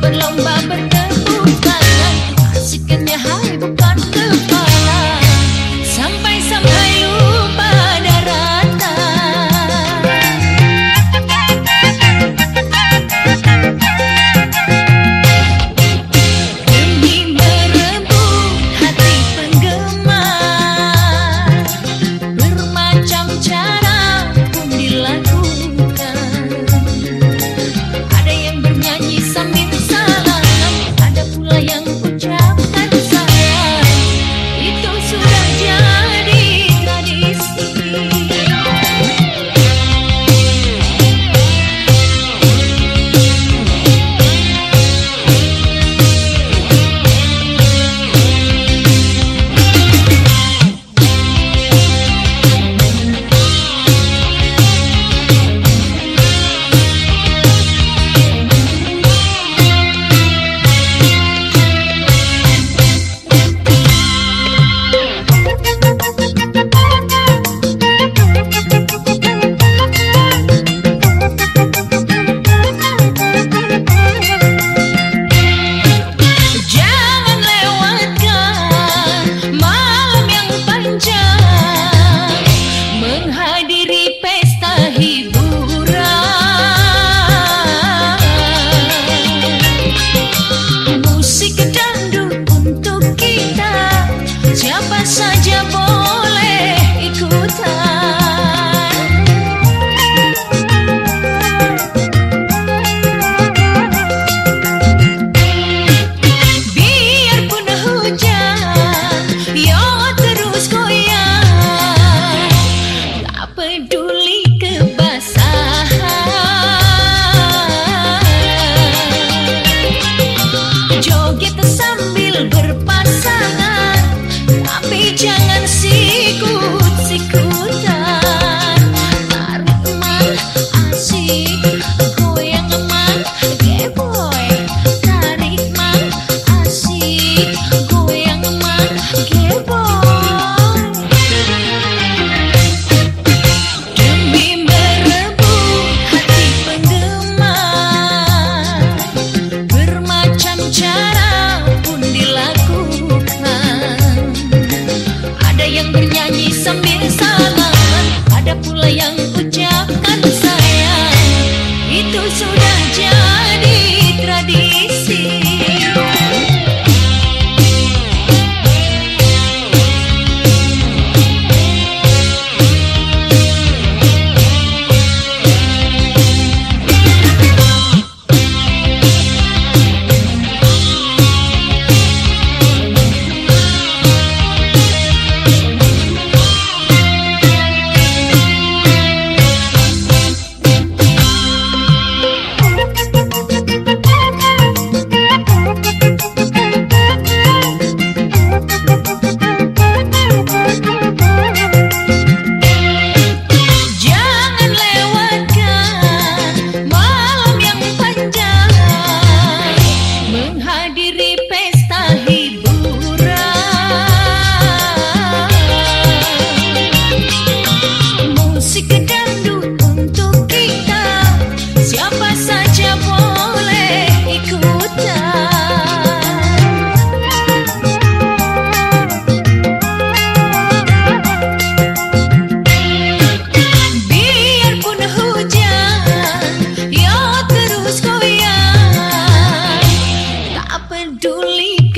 berlomba diri jangan sikut-sikut. duly